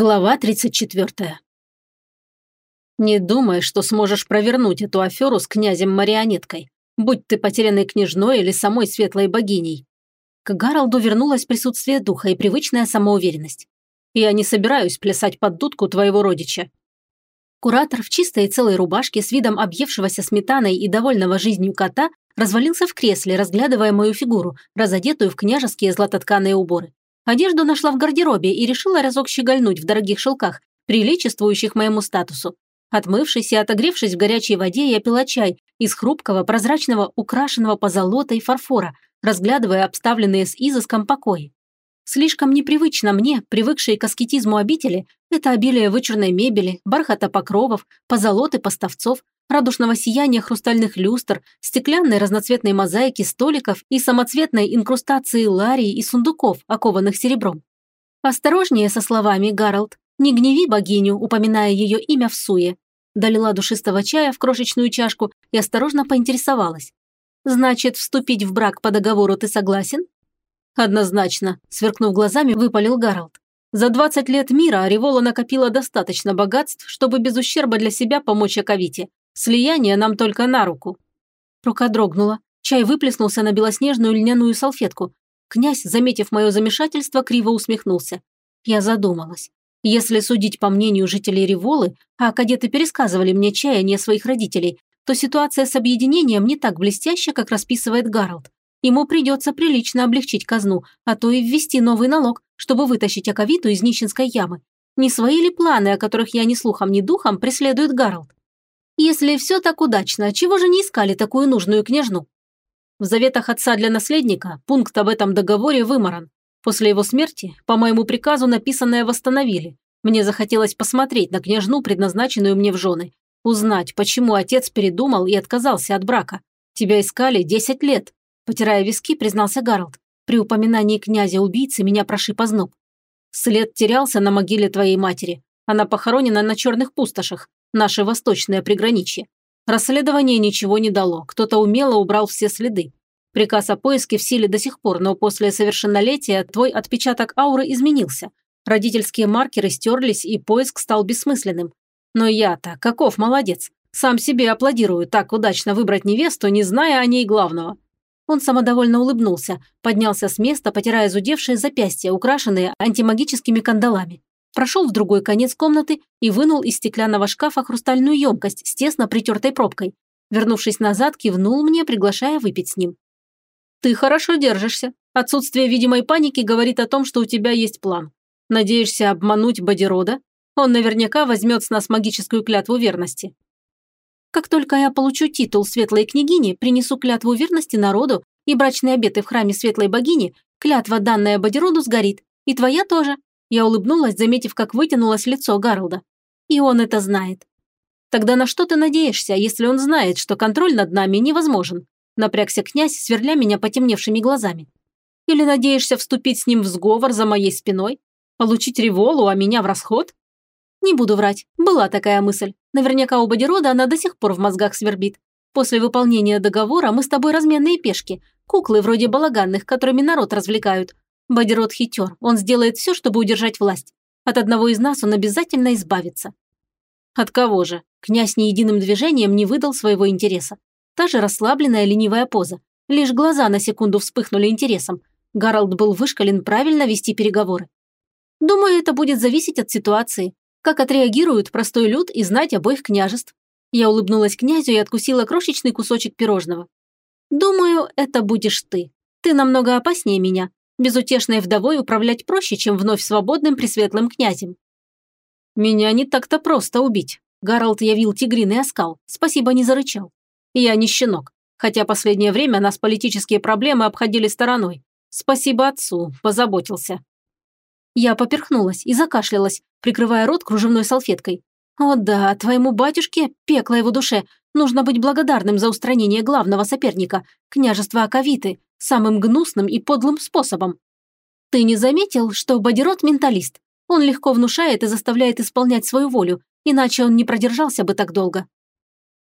Глава 34. Не думай, что сможешь провернуть эту аферу с князем-марионеткой, будь ты потерянной княжной или самой светлой богиней. К Гаралду вернулось присутствие духа и привычная самоуверенность. Я не собираюсь плясать под дудку твоего родича. Куратор в чистой и целой рубашке с видом объевшегося сметаной и довольного жизнью кота развалился в кресле, разглядывая мою фигуру, разодетую в княжеские златотканые уборы. Одежду нашла в гардеробе и решила разок щегольнуть в дорогих шелках, приличествующих моему статусу. Отмывшись и отогревшись в горячей воде, я пила чай из хрупкого, прозрачного, украшенного позолотой фарфора, разглядывая обставленные с изыском покои. Слишком непривычно мне, привыкшей к аскетизму обители, это обилие вычурной мебели, бархата покровов, позолоты поставцов, радужного сияния хрустальных люстр, стеклянной разноцветной мозаики столиков и самоцветной инкрустации ларий и сундуков, окованных серебром. «Осторожнее со словами, Гарольд. Не гневи богиню, упоминая ее имя всуе». Долила душистого чая в крошечную чашку и осторожно поинтересовалась. «Значит, вступить в брак по договору ты согласен?» «Однозначно», – сверкнув глазами, выпалил Гарольд. «За 20 лет мира Револа накопила достаточно богатств, чтобы без ущерба для себя помочь Аковите. Слияние нам только на руку». Рука дрогнула. Чай выплеснулся на белоснежную льняную салфетку. Князь, заметив мое замешательство, криво усмехнулся. Я задумалась. Если судить по мнению жителей Револы, а кадеты пересказывали мне чаяния своих родителей, то ситуация с объединением не так блестяща, как расписывает Гарольд. Ему придется прилично облегчить казну, а то и ввести новый налог, чтобы вытащить Аковиту из нищенской ямы. Не свои ли планы, о которых я ни слухом, ни духом, преследует Гарольд? Если все так удачно, чего же не искали такую нужную княжну? В заветах отца для наследника пункт об этом договоре выморан. После его смерти, по моему приказу, написанное восстановили. Мне захотелось посмотреть на княжну, предназначенную мне в жены. Узнать, почему отец передумал и отказался от брака. Тебя искали 10 лет. Потирая виски, признался Гарольд. При упоминании князя-убийцы меня прошиб озноб. След терялся на могиле твоей матери. Она похоронена на черных пустошах наше восточное приграничье. Расследование ничего не дало, кто-то умело убрал все следы. Приказ о поиске в силе до сих пор, но после совершеннолетия твой отпечаток ауры изменился. Родительские маркеры стерлись, и поиск стал бессмысленным. Но я-то, каков молодец, сам себе аплодирую так удачно выбрать невесту, не зная о ней главного. Он самодовольно улыбнулся, поднялся с места, потирая зудевшие запястья, украшенные антимагическими кандалами прошел в другой конец комнаты и вынул из стеклянного шкафа хрустальную емкость с тесно притертой пробкой. Вернувшись назад, кивнул мне, приглашая выпить с ним. «Ты хорошо держишься. Отсутствие видимой паники говорит о том, что у тебя есть план. Надеешься обмануть Бодирода? Он наверняка возьмет с нас магическую клятву верности». «Как только я получу титул светлой княгини, принесу клятву верности народу и брачные обеты в храме светлой богини, клятва, данная Бодироду, сгорит. И твоя тоже», я улыбнулась, заметив, как вытянулось лицо Гарлда. И он это знает. Тогда на что ты надеешься, если он знает, что контроль над нами невозможен? Напрягся князь, сверля меня потемневшими глазами. Или надеешься вступить с ним в сговор за моей спиной? Получить револу, а меня в расход? Не буду врать, была такая мысль. Наверняка у Бодирода она до сих пор в мозгах свербит. После выполнения договора мы с тобой разменные пешки, куклы вроде балаганных, которыми народ развлекают, Бодирот хитер, он сделает все, чтобы удержать власть. От одного из нас он обязательно избавится. От кого же? Князь ни единым движением не выдал своего интереса. Та же расслабленная ленивая поза. Лишь глаза на секунду вспыхнули интересом. Гарольд был вышкален правильно вести переговоры. Думаю, это будет зависеть от ситуации. Как отреагируют простой люд и знать обоих княжеств. Я улыбнулась князю и откусила крошечный кусочек пирожного. Думаю, это будешь ты. Ты намного опаснее меня, Безутешной вдовой управлять проще, чем вновь свободным пресветлым князем. Меня не так-то просто убить. Гарольд явил тигриный оскал. Спасибо, не зарычал. Я не щенок. Хотя последнее время нас политические проблемы обходили стороной. Спасибо отцу, позаботился. Я поперхнулась и закашлялась, прикрывая рот кружевной салфеткой. О да, твоему батюшке, пекло его душе, нужно быть благодарным за устранение главного соперника, княжества Аковиты, самым гнусным и подлым способом. Ты не заметил, что Бодирот – менталист? Он легко внушает и заставляет исполнять свою волю, иначе он не продержался бы так долго.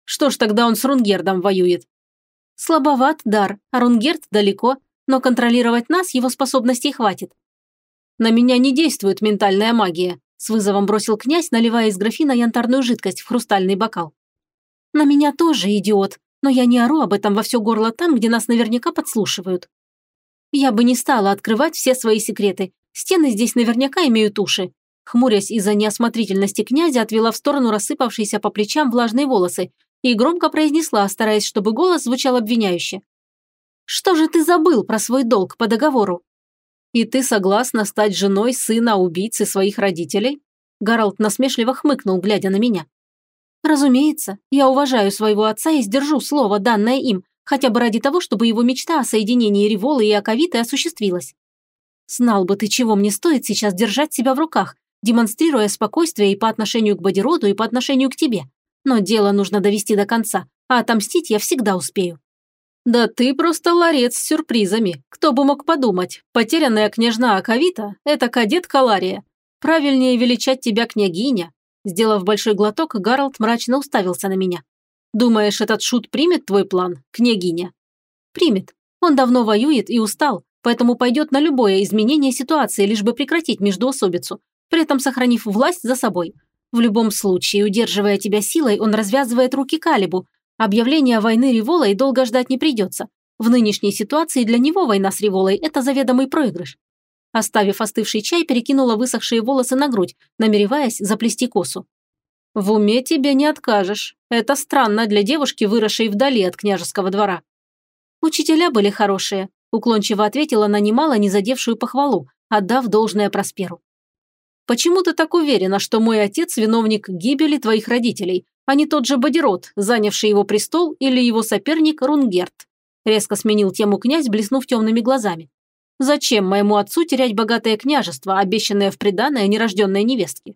Что ж тогда он с Рунгердом воюет? Слабоват дар, а Рунгерд далеко, но контролировать нас его способностей хватит. На меня не действует ментальная магия, с вызовом бросил князь, наливая из графина янтарную жидкость в хрустальный бокал. «На меня тоже идиот, но я не ору об этом во все горло там, где нас наверняка подслушивают. Я бы не стала открывать все свои секреты. Стены здесь наверняка имеют уши. Хмурясь из-за неосмотрительности князя, отвела в сторону рассыпавшиеся по плечам влажные волосы и громко произнесла, стараясь, чтобы голос звучал обвиняюще. «Что же ты забыл про свой долг по договору?» «И ты согласна стать женой сына убийцы своих родителей?» Гарольд насмешливо хмыкнул, глядя на меня. «Разумеется, я уважаю своего отца и сдержу слово, данное им, хотя бы ради того, чтобы его мечта о соединении Револы и Аковиты осуществилась. Знал бы ты, чего мне стоит сейчас держать себя в руках, демонстрируя спокойствие и по отношению к Бодироду, и по отношению к тебе. Но дело нужно довести до конца, а отомстить я всегда успею». «Да ты просто ларец с сюрпризами. Кто бы мог подумать, потерянная княжна Аковита – это кадет Калария. Правильнее величать тебя княгиня». Сделав большой глоток, Гарольд мрачно уставился на меня. «Думаешь, этот шут примет твой план, княгиня?» «Примет. Он давно воюет и устал, поэтому пойдет на любое изменение ситуации, лишь бы прекратить междуособицу, при этом сохранив власть за собой. В любом случае, удерживая тебя силой, он развязывает руки Калибу. Объявление войны Револой долго ждать не придется. В нынешней ситуации для него война с Револой – это заведомый проигрыш. Оставив остывший чай, перекинула высохшие волосы на грудь, намереваясь заплести косу. «В уме тебе не откажешь. Это странно для девушки, выросшей вдали от княжеского двора». «Учителя были хорошие», – уклончиво ответила на немало не задевшую похвалу, отдав должное Просперу. Почему ты так уверена, что мой отец – виновник гибели твоих родителей, а не тот же Бодирот, занявший его престол, или его соперник Рунгерт?» Резко сменил тему князь, блеснув темными глазами. «Зачем моему отцу терять богатое княжество, обещанное в приданое нерожденной невестке?»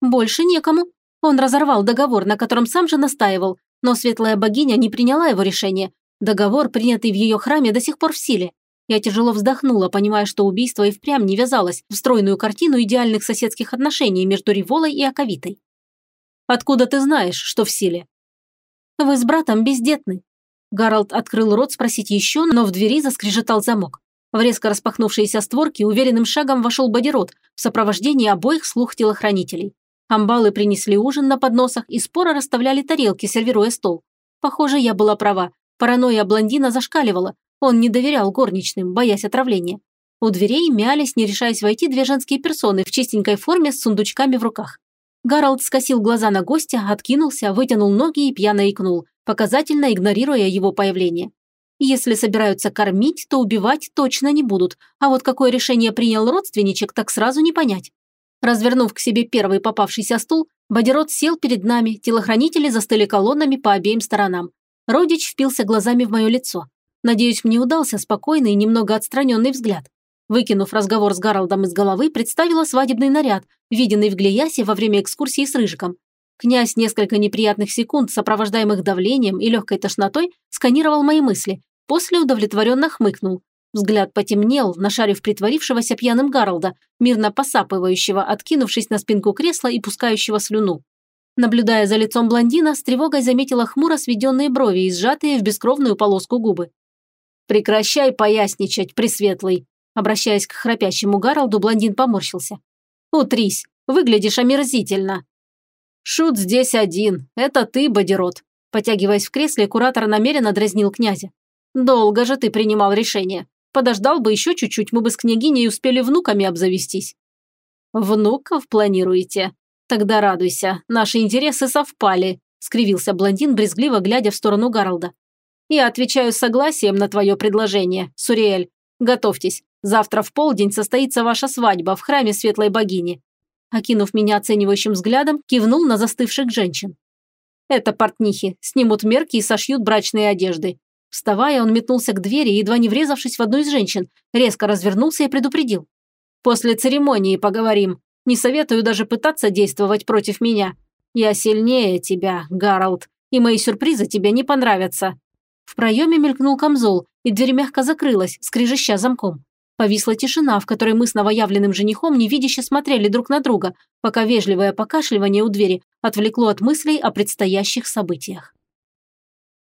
«Больше некому. Он разорвал договор, на котором сам же настаивал, но светлая богиня не приняла его решение. Договор, принятый в ее храме, до сих пор в силе. Я тяжело вздохнула, понимая, что убийство и впрямь не вязалось в стройную картину идеальных соседских отношений между Револой и Аковитой. «Откуда ты знаешь, что в силе?» «Вы с братом бездетны». Гарольд открыл рот спросить еще, но в двери заскрежетал замок. В резко распахнувшиеся створки уверенным шагом вошел бодирот в сопровождении обоих слух телохранителей. Амбалы принесли ужин на подносах и споро расставляли тарелки, сервируя стол. Похоже, я была права. Паранойя блондина зашкаливала, он не доверял горничным, боясь отравления. У дверей мялись, не решаясь войти, две женские персоны в чистенькой форме с сундучками в руках. Гарольд скосил глаза на гостя, откинулся, вытянул ноги и пьяно икнул, показательно игнорируя его появление. Если собираются кормить, то убивать точно не будут, а вот какое решение принял родственничек, так сразу не понять. Развернув к себе первый попавшийся стул, Бодирот сел перед нами, телохранители застыли колоннами по обеим сторонам. Родич впился глазами в мое лицо. Надеюсь, мне удался спокойный и немного отстраненный взгляд. Выкинув разговор с Гарольдом из головы, представила свадебный наряд, виденный в Глиясе во время экскурсии с Рыжиком. Князь несколько неприятных секунд, сопровождаемых давлением и легкой тошнотой, сканировал мои мысли, после удовлетворенно хмыкнул. Взгляд потемнел, нашарив притворившегося пьяным Гарольда, мирно посапывающего, откинувшись на спинку кресла и пускающего слюну. Наблюдая за лицом блондина, с тревогой заметила хмуро сведенные брови и сжатые в бескровную полоску губы. «Прекращай поясничать, Пресветлый!» Обращаясь к храпящему Гаролду, блондин поморщился. «Утрись, выглядишь омерзительно!» «Шут здесь один, это ты, Бодирот!» Потягиваясь в кресле, куратор намеренно дразнил князя. «Долго же ты принимал решение. Подождал бы еще чуть-чуть, мы бы с княгиней успели внуками обзавестись». «Внуков планируете? Тогда радуйся, наши интересы совпали», скривился блондин, брезгливо глядя в сторону Гаролда. Я отвечаю согласием на твое предложение, Суриэль. Готовьтесь. Завтра в полдень состоится ваша свадьба в храме Светлой Богини». Окинув меня оценивающим взглядом, кивнул на застывших женщин. «Это портнихи. Снимут мерки и сошьют брачные одежды». Вставая, он метнулся к двери, едва не врезавшись в одну из женщин, резко развернулся и предупредил. «После церемонии поговорим. Не советую даже пытаться действовать против меня. Я сильнее тебя, Гарольд, и мои сюрпризы тебе не понравятся. В проеме мелькнул камзол, и дверь мягко закрылась, скрежеща замком. Повисла тишина, в которой мы с новоявленным женихом невидяще смотрели друг на друга, пока вежливое покашливание у двери отвлекло от мыслей о предстоящих событиях.